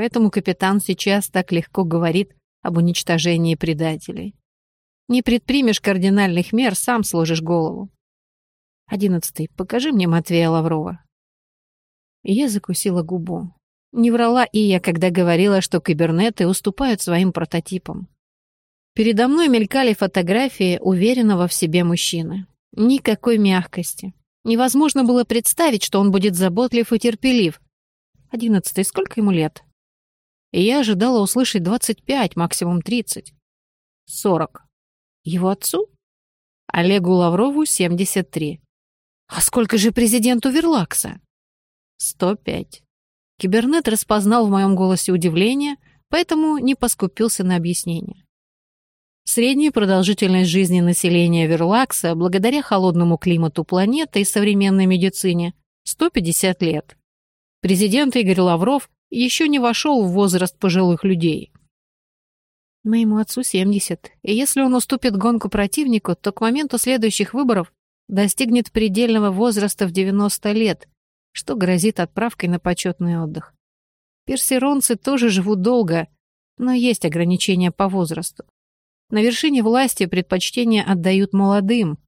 Поэтому капитан сейчас так легко говорит об уничтожении предателей. Не предпримешь кардинальных мер, сам сложишь голову. Одиннадцатый. Покажи мне Матвея Лаврова. Я закусила губу. Не врала и я, когда говорила, что кибернеты уступают своим прототипам. Передо мной мелькали фотографии уверенного в себе мужчины. Никакой мягкости. Невозможно было представить, что он будет заботлив и терпелив. Одиннадцатый, сколько ему лет? И я ожидала услышать двадцать пять, максимум тридцать. Сорок. Его отцу? Олегу Лаврову семьдесят три. А сколько же президенту Верлакса? Сто пять. Кибернет распознал в моем голосе удивление, поэтому не поскупился на объяснение. Средняя продолжительность жизни населения Верлакса, благодаря холодному климату планеты и современной медицине, 150 лет. Президент Игорь Лавров еще не вошел в возраст пожилых людей. Моему отцу 70, и если он уступит гонку противнику, то к моменту следующих выборов достигнет предельного возраста в 90 лет, что грозит отправкой на почетный отдых. Персеронцы тоже живут долго, но есть ограничения по возрасту. На вершине власти предпочтение отдают молодым,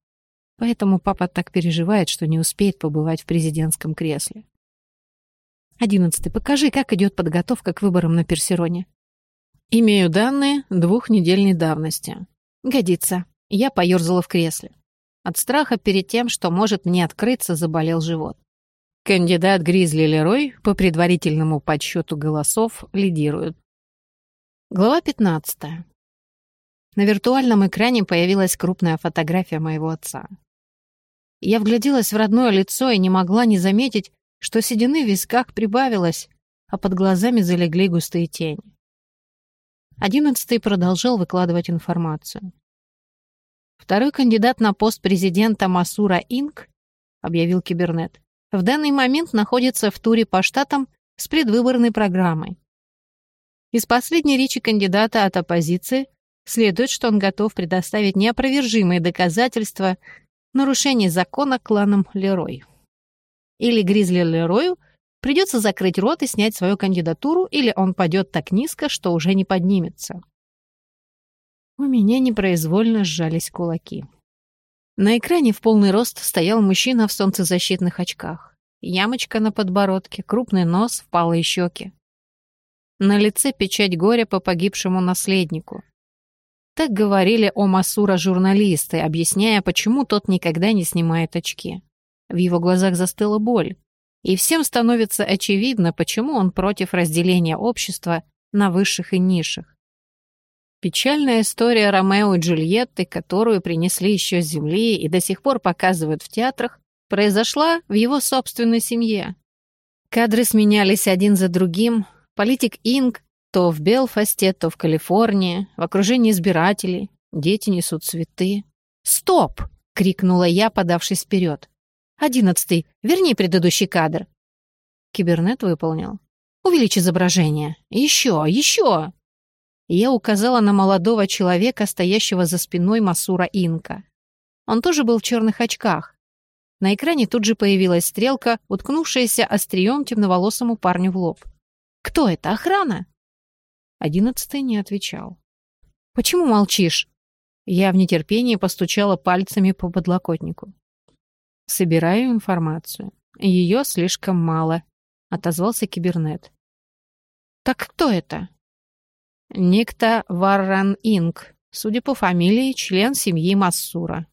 поэтому папа так переживает, что не успеет побывать в президентском кресле. Одиннадцатый. Покажи, как идет подготовка к выборам на Персероне. Имею данные двухнедельной давности. Годится. Я поерзала в кресле. От страха перед тем, что может мне открыться, заболел живот. Кандидат Гризли Лерой по предварительному подсчету голосов лидирует. Глава 15. На виртуальном экране появилась крупная фотография моего отца. Я вгляделась в родное лицо и не могла не заметить, что седины в висках прибавилось, а под глазами залегли густые тени. Одиннадцатый продолжал выкладывать информацию. Второй кандидат на пост президента Масура Инк, объявил Кибернет, в данный момент находится в туре по штатам с предвыборной программой. Из последней речи кандидата от оппозиции следует, что он готов предоставить неопровержимые доказательства нарушения закона кланом Лерой. Или Гризли Лерою придется закрыть рот и снять свою кандидатуру, или он падет так низко, что уже не поднимется. У меня непроизвольно сжались кулаки. На экране в полный рост стоял мужчина в солнцезащитных очках. Ямочка на подбородке, крупный нос, впалые щеки. На лице печать горя по погибшему наследнику. Так говорили о Масура журналисты, объясняя, почему тот никогда не снимает очки. В его глазах застыла боль. И всем становится очевидно, почему он против разделения общества на высших и низших. Печальная история Ромео и Джульетты, которую принесли еще с земли и до сих пор показывают в театрах, произошла в его собственной семье. Кадры сменялись один за другим. Политик Инг то в Белфасте, то в Калифорнии, в окружении избирателей. Дети несут цветы. «Стоп!» — крикнула я, подавшись вперед. «Одиннадцатый, верни предыдущий кадр». Кибернет выполнил. «Увеличь изображение. Еще, еще!» Я указала на молодого человека, стоящего за спиной Масура Инка. Он тоже был в черных очках. На экране тут же появилась стрелка, уткнувшаяся острием темноволосому парню в лоб. «Кто это? Охрана?» Одиннадцатый не отвечал. «Почему молчишь?» Я в нетерпении постучала пальцами по подлокотнику. «Собираю информацию. Ее слишком мало», — отозвался кибернет. «Так кто это?» «Некто Варран Инг, судя по фамилии, член семьи Массура».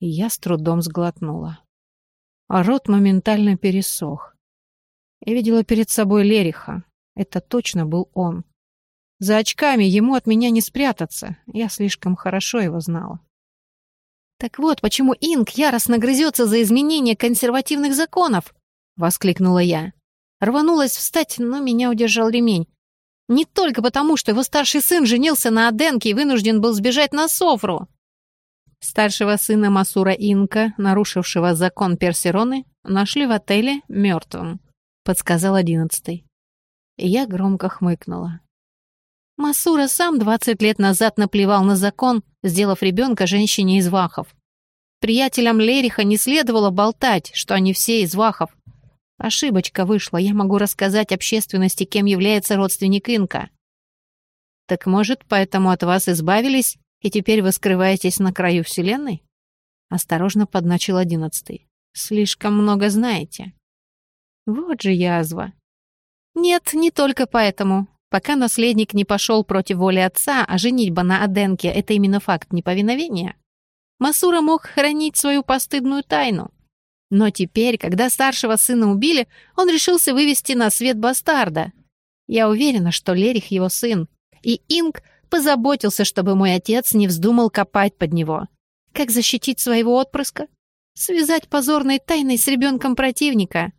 я с трудом сглотнула. А рот моментально пересох. Я видела перед собой Лериха. Это точно был он. За очками ему от меня не спрятаться. Я слишком хорошо его знала. «Так вот, почему Инг яростно грызется за изменение консервативных законов!» — воскликнула я. Рванулась встать, но меня удержал ремень. Не только потому, что его старший сын женился на Аденке и вынужден был сбежать на Софру. Старшего сына Масура Инка, нарушившего закон Персероны, нашли в отеле мертвым, подсказал одиннадцатый. Я громко хмыкнула. Масура сам 20 лет назад наплевал на закон, сделав ребенка женщине из Вахов. Приятелям Лериха не следовало болтать, что они все из Вахов. Ошибочка вышла. Я могу рассказать общественности, кем является родственник Инка. Так может, поэтому от вас избавились, и теперь вы скрываетесь на краю Вселенной? Осторожно подначил одиннадцатый. Слишком много знаете. Вот же язва. Нет, не только поэтому. Пока наследник не пошел против воли отца, а женитьба на Аденке — это именно факт неповиновения, Масура мог хранить свою постыдную тайну. Но теперь, когда старшего сына убили, он решился вывести на свет бастарда. Я уверена, что Лерих его сын. И Инг позаботился, чтобы мой отец не вздумал копать под него. Как защитить своего отпрыска? Связать позорной тайной с ребенком противника.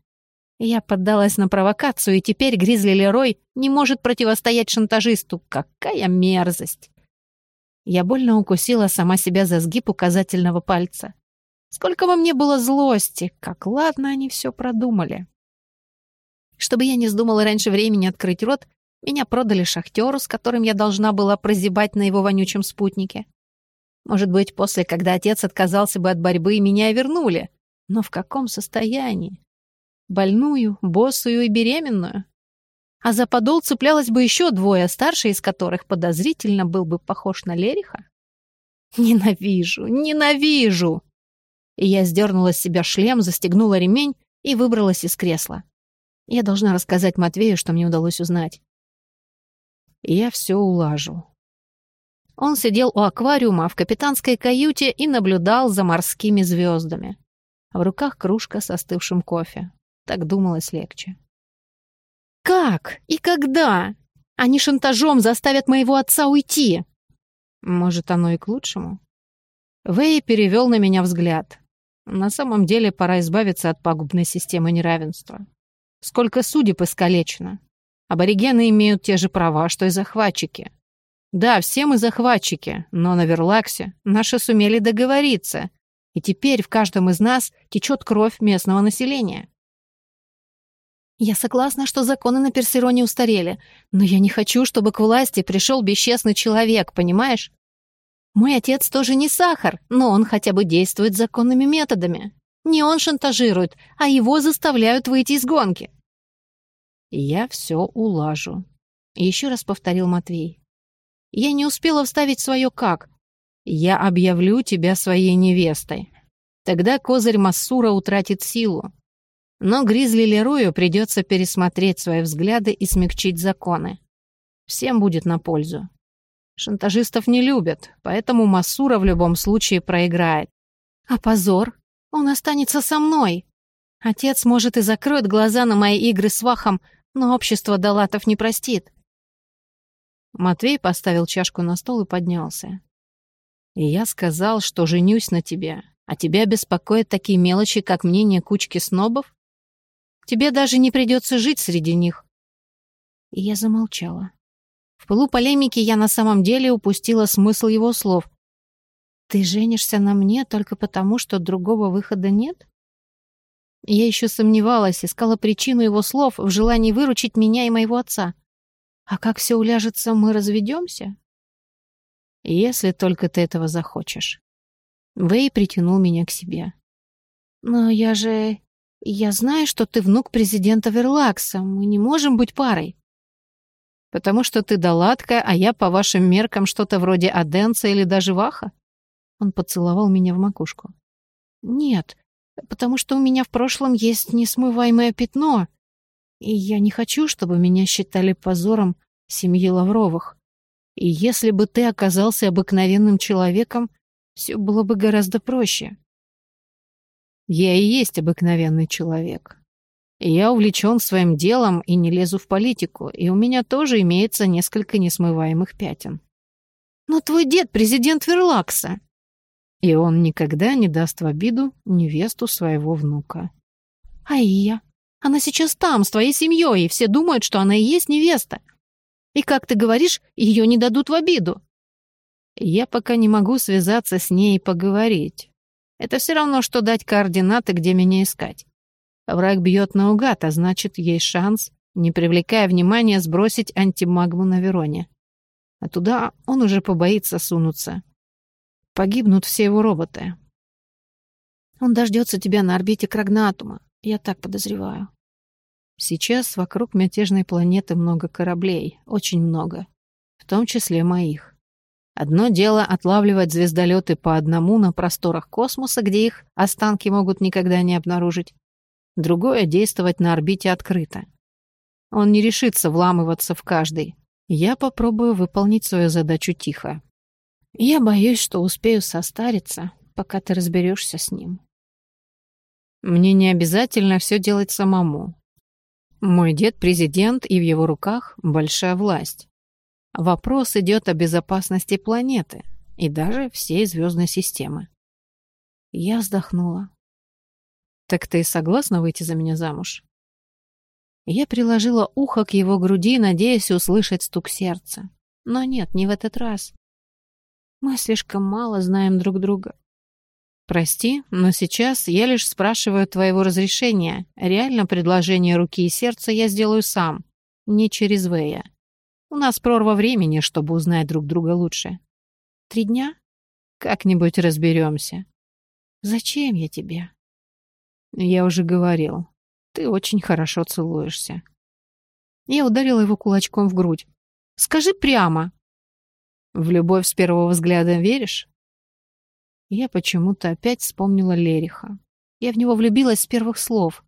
Я поддалась на провокацию, и теперь Гризли Лерой не может противостоять шантажисту. Какая мерзость! Я больно укусила сама себя за сгиб указательного пальца. Сколько во мне было злости, как ладно они все продумали. Чтобы я не вздумала раньше времени открыть рот, меня продали шахтеру, с которым я должна была прозябать на его вонючем спутнике. Может быть, после, когда отец отказался бы от борьбы, меня вернули. Но в каком состоянии? Больную, босую и беременную? А за подол цеплялось бы еще двое, старший из которых подозрительно был бы похож на Лериха. Ненавижу, ненавижу! И я сдернула с себя шлем, застегнула ремень и выбралась из кресла. Я должна рассказать Матвею, что мне удалось узнать. Я все улажу. Он сидел у аквариума в капитанской каюте и наблюдал за морскими звездами. В руках кружка с остывшим кофе. Так думалось легче. Как и когда? Они шантажом заставят моего отца уйти. Может, оно и к лучшему? Вэй перевел на меня взгляд. На самом деле пора избавиться от пагубной системы неравенства. Сколько судеб искалечено. Аборигены имеют те же права, что и захватчики. Да, все мы захватчики, но на Верлаксе наши сумели договориться, и теперь в каждом из нас течет кровь местного населения. Я согласна, что законы на Персероне устарели, но я не хочу, чтобы к власти пришел бесчестный человек, понимаешь? Мой отец тоже не сахар, но он хотя бы действует законными методами. Не он шантажирует, а его заставляют выйти из гонки. Я все улажу. Еще раз повторил Матвей. Я не успела вставить свое «как». Я объявлю тебя своей невестой. Тогда козырь Массура утратит силу. Но Гризли Лерою придется пересмотреть свои взгляды и смягчить законы. Всем будет на пользу. Шантажистов не любят, поэтому Масура в любом случае проиграет. А позор? Он останется со мной. Отец, может, и закроет глаза на мои игры с Вахом, но общество Далатов не простит. Матвей поставил чашку на стол и поднялся. И я сказал, что женюсь на тебе, а тебя беспокоят такие мелочи, как мнение кучки снобов? Тебе даже не придется жить среди них». И я замолчала. В пылу полемики я на самом деле упустила смысл его слов. «Ты женишься на мне только потому, что другого выхода нет?» Я еще сомневалась, искала причину его слов в желании выручить меня и моего отца. «А как все уляжется, мы разведемся?» «Если только ты этого захочешь». Вэй притянул меня к себе. «Но я же... «Я знаю, что ты внук президента Верлакса. Мы не можем быть парой». «Потому что ты Далатка, а я, по вашим меркам, что-то вроде Аденца или даже Ваха?» Он поцеловал меня в макушку. «Нет, потому что у меня в прошлом есть несмываемое пятно, и я не хочу, чтобы меня считали позором семьи Лавровых. И если бы ты оказался обыкновенным человеком, все было бы гораздо проще». Я и есть обыкновенный человек. Я увлечен своим делом и не лезу в политику, и у меня тоже имеется несколько несмываемых пятен. Но твой дед президент Верлакса. И он никогда не даст в обиду невесту своего внука. А Ия? Она сейчас там, с твоей семьей, и все думают, что она и есть невеста. И, как ты говоришь, ее не дадут в обиду. Я пока не могу связаться с ней и поговорить. Это все равно, что дать координаты, где меня искать. Враг бьет наугад, а значит, есть шанс, не привлекая внимания, сбросить антимагму на Вероне. А туда он уже побоится сунуться. Погибнут все его роботы. Он дождется тебя на орбите Крагнатума, я так подозреваю. Сейчас вокруг мятежной планеты много кораблей, очень много, в том числе моих. Одно дело отлавливать звездолеты по одному на просторах космоса, где их останки могут никогда не обнаружить. Другое — действовать на орбите открыто. Он не решится вламываться в каждый. Я попробую выполнить свою задачу тихо. Я боюсь, что успею состариться, пока ты разберешься с ним. Мне не обязательно все делать самому. Мой дед президент, и в его руках большая власть. Вопрос идет о безопасности планеты и даже всей звездной системы. Я вздохнула. «Так ты согласна выйти за меня замуж?» Я приложила ухо к его груди, надеясь услышать стук сердца. Но нет, не в этот раз. Мы слишком мало знаем друг друга. Прости, но сейчас я лишь спрашиваю твоего разрешения. Реально предложение руки и сердца я сделаю сам, не через Вэя. У нас прорва времени, чтобы узнать друг друга лучше. Три дня? Как-нибудь разберемся. Зачем я тебе? Я уже говорил. Ты очень хорошо целуешься. Я ударила его кулачком в грудь. Скажи прямо. В любовь с первого взгляда веришь? Я почему-то опять вспомнила Лериха. Я в него влюбилась с первых слов.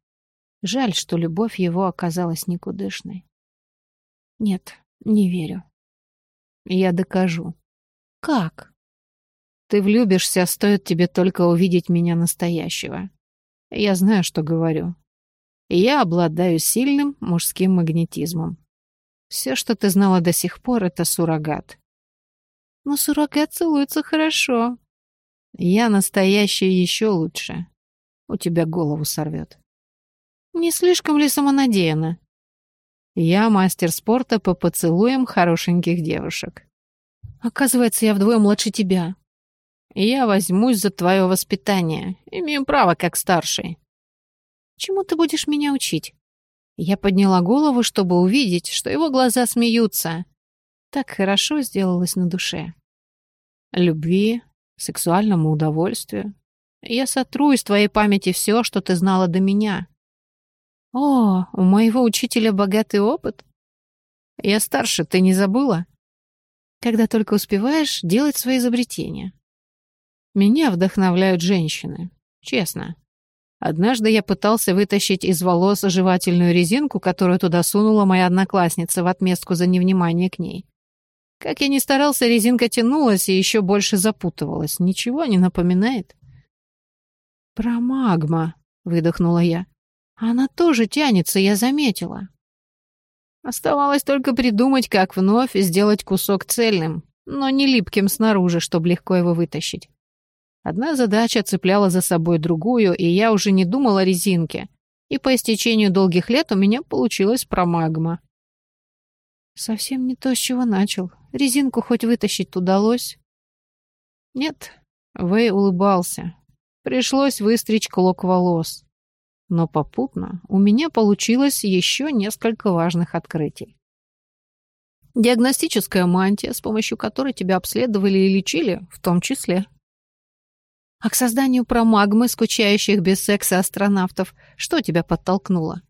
Жаль, что любовь его оказалась никудышной. Нет, не верю. Я докажу. Как? Ты влюбишься, стоит тебе только увидеть меня настоящего. Я знаю, что говорю. Я обладаю сильным мужским магнетизмом. Все, что ты знала до сих пор, это суррогат. Но суррогат целуется хорошо. Я настоящий еще лучше. У тебя голову сорвет. Не слишком ли самонадеянно? Я мастер спорта по поцелуям хорошеньких девушек. Оказывается, я вдвое младше тебя. Я возьмусь за твое воспитание. Имею право, как старший. Чему ты будешь меня учить? Я подняла голову, чтобы увидеть, что его глаза смеются. Так хорошо сделалось на душе. Любви, сексуальному удовольствию. Я сотру из твоей памяти все, что ты знала до меня. О, у моего учителя богатый опыт. Я старше, ты не забыла? Когда только успеваешь делать свои изобретения. Меня вдохновляют женщины. Честно. Однажды я пытался вытащить из волос жевательную резинку, которую туда сунула моя одноклассница в отместку за невнимание к ней. Как я ни старался, резинка тянулась и еще больше запутывалась. Ничего не напоминает? «Про магма», — выдохнула я. Она тоже тянется, я заметила. Оставалось только придумать, как вновь сделать кусок цельным, но не липким снаружи, чтобы легко его вытащить. Одна задача цепляла за собой другую, и я уже не думала о резинке. И по истечению долгих лет у меня получилось промагма. Совсем не то, с чего начал. Резинку хоть вытащить удалось? Нет, Вэй улыбался. Пришлось выстричь клок волос. Но попутно у меня получилось еще несколько важных открытий. Диагностическая мантия, с помощью которой тебя обследовали и лечили, в том числе. А к созданию промагмы, скучающих без секса астронавтов, что тебя подтолкнуло?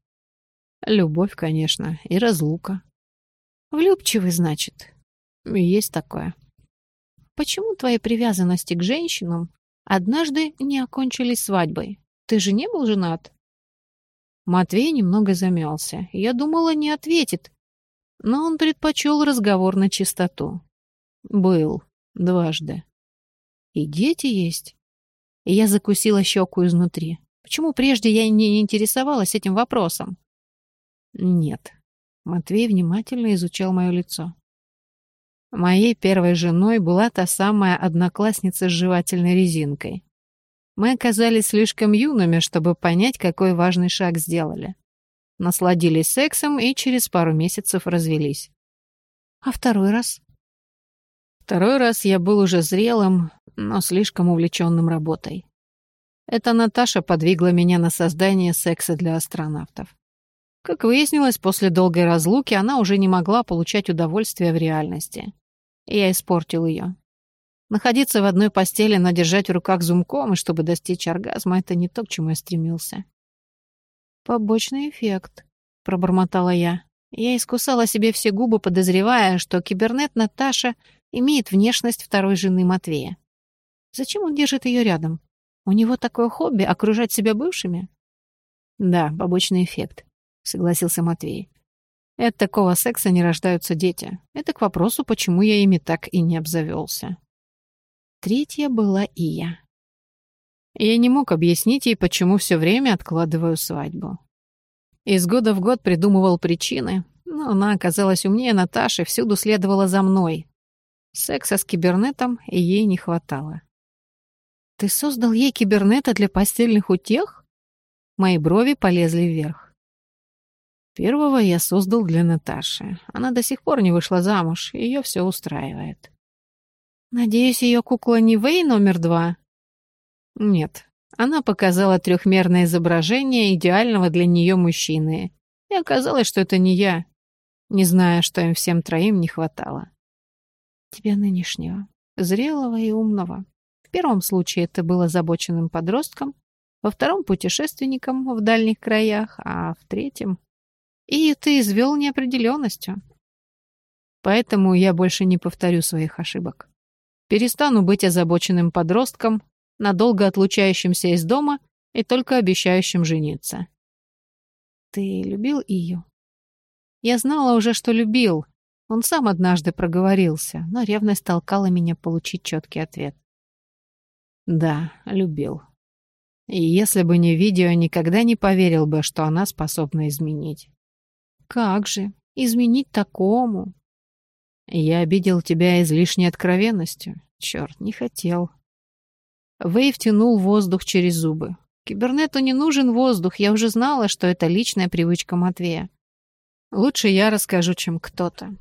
Любовь, конечно, и разлука. Влюбчивый, значит. Есть такое. Почему твои привязанности к женщинам однажды не окончились свадьбой? Ты же не был женат? Матвей немного замялся. Я думала, не ответит. Но он предпочел разговор на чистоту. Был. Дважды. И дети есть. И я закусила щеку изнутри. Почему прежде я не интересовалась этим вопросом? Нет. Матвей внимательно изучал мое лицо. Моей первой женой была та самая одноклассница с жевательной резинкой. Мы оказались слишком юными, чтобы понять, какой важный шаг сделали. Насладились сексом и через пару месяцев развелись. А второй раз? Второй раз я был уже зрелым, но слишком увлеченным работой. Это Наташа подвигла меня на создание секса для астронавтов. Как выяснилось, после долгой разлуки она уже не могла получать удовольствие в реальности. я испортил ее. Находиться в одной постели, но держать в руках зумком, и чтобы достичь оргазма, это не то, к чему я стремился. Побочный эффект. пробормотала я. Я искусала себе все губы, подозревая, что кибернет Наташа имеет внешность второй жены Матвея. Зачем он держит ее рядом? У него такое хобби — окружать себя бывшими? Да, побочный эффект, — согласился Матвей. От такого секса не рождаются дети. Это к вопросу, почему я ими так и не обзавелся. Третья была Ия. Я не мог объяснить ей, почему все время откладываю свадьбу. Из года в год придумывал причины, но она оказалась умнее Наташи, всюду следовала за мной. Секса с кибернетом ей не хватало. «Ты создал ей кибернета для постельных утех?» Мои брови полезли вверх. Первого я создал для Наташи. Она до сих пор не вышла замуж, ее все устраивает. «Надеюсь, ее кукла не Вэй номер два?» Нет. Она показала трехмерное изображение идеального для нее мужчины. И оказалось, что это не я, не зная, что им всем троим не хватало. Тебя нынешнего, зрелого и умного. В первом случае ты был озабоченным подростком, во втором — путешественником в дальних краях, а в третьем... И ты извел неопределенностью. Поэтому я больше не повторю своих ошибок. Перестану быть озабоченным подростком, надолго отлучающимся из дома и только обещающим жениться. Ты любил ее? Я знала уже, что любил. Он сам однажды проговорился, но ревность толкала меня получить четкий ответ. Да, любил. И если бы не видео, никогда не поверил бы, что она способна изменить. Как же? Изменить такому? Я обидел тебя излишней откровенностью. Черт, не хотел. Вэй втянул воздух через зубы. Кибернету не нужен воздух, я уже знала, что это личная привычка Матвея. Лучше я расскажу, чем кто-то.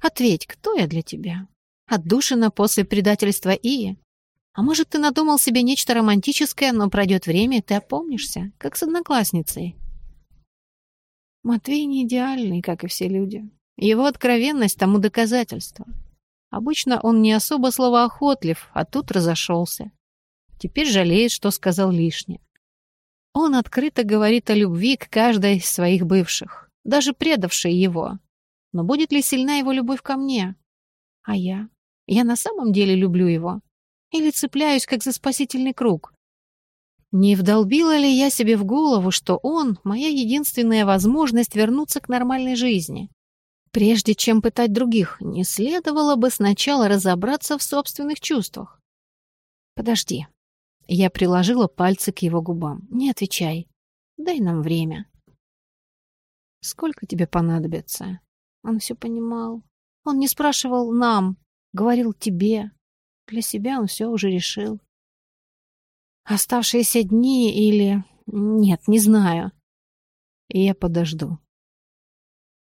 Ответь, кто я для тебя? Отдушина после предательства Ии? А может, ты надумал себе нечто романтическое, но пройдет время, и ты опомнишься, как с одноклассницей? Матвей не идеальный, как и все люди. Его откровенность тому доказательство. Обычно он не особо словоохотлив, а тут разошелся. Теперь жалеет, что сказал лишнее. Он открыто говорит о любви к каждой из своих бывших, даже предавшей его. Но будет ли сильна его любовь ко мне? А я? Я на самом деле люблю его? Или цепляюсь, как за спасительный круг? Не вдолбила ли я себе в голову, что он — моя единственная возможность вернуться к нормальной жизни? Прежде чем пытать других, не следовало бы сначала разобраться в собственных чувствах. Подожди, я приложила пальцы к его губам. «Не отвечай. Дай нам время». «Сколько тебе понадобится?» Он все понимал. Он не спрашивал «нам», говорил «тебе». Для себя он все уже решил. Оставшиеся дни или... Нет, не знаю. Я подожду.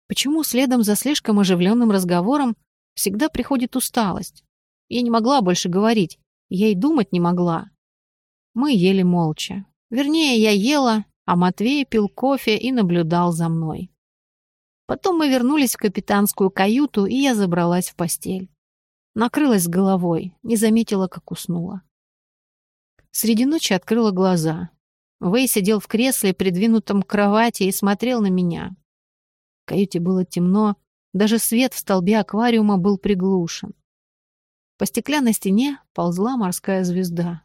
Почему следом за слишком оживленным разговором всегда приходит усталость? Я не могла больше говорить. Я и думать не могла. Мы ели молча. Вернее, я ела, а Матвей пил кофе и наблюдал за мной. Потом мы вернулись в капитанскую каюту, и я забралась в постель. Накрылась головой, не заметила, как уснула. Среди ночи открыла глаза. Вэй сидел в кресле, придвинутом к кровати, и смотрел на меня. Каюте было темно, даже свет в столбе аквариума был приглушен. По стеклянной стене ползла морская звезда.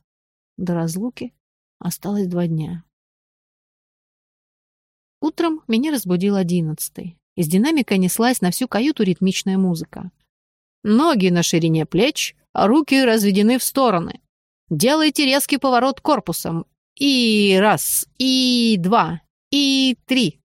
До разлуки осталось два дня. Утром меня разбудил одиннадцатый. Из динамика неслась на всю каюту ритмичная музыка. Ноги на ширине плеч, а руки разведены в стороны. Делайте резкий поворот корпусом. И раз, и два, и три.